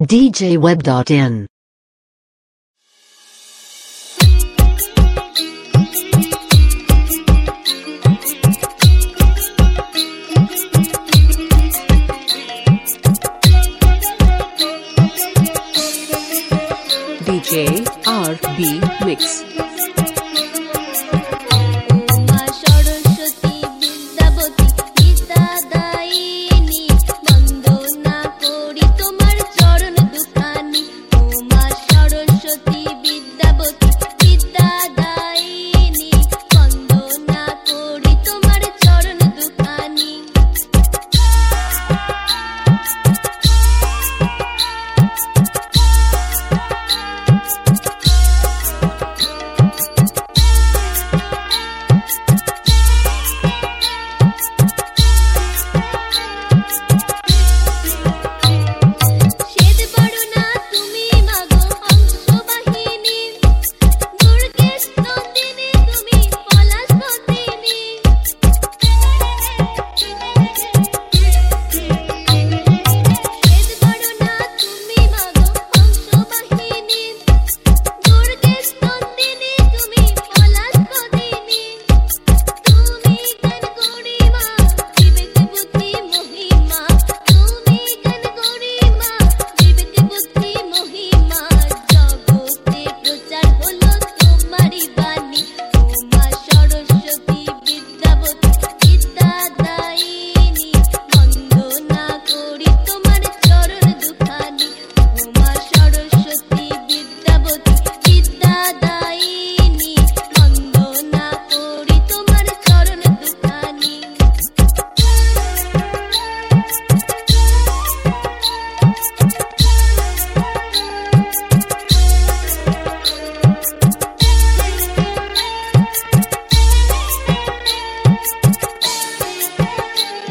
DJWeb.in DJ RB Mix.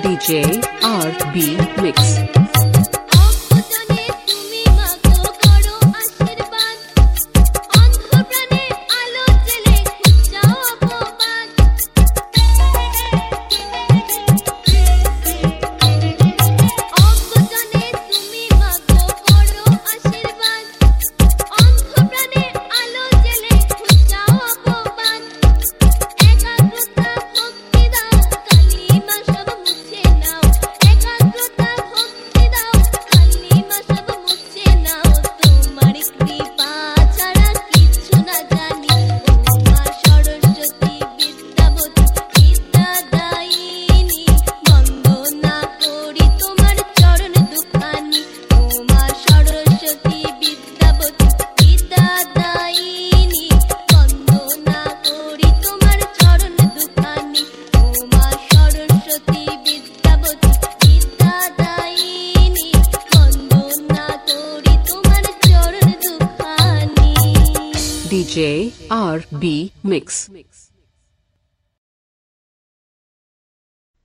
DJ RB Mix. J R B Mix.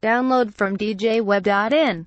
Download from DJWeb.in.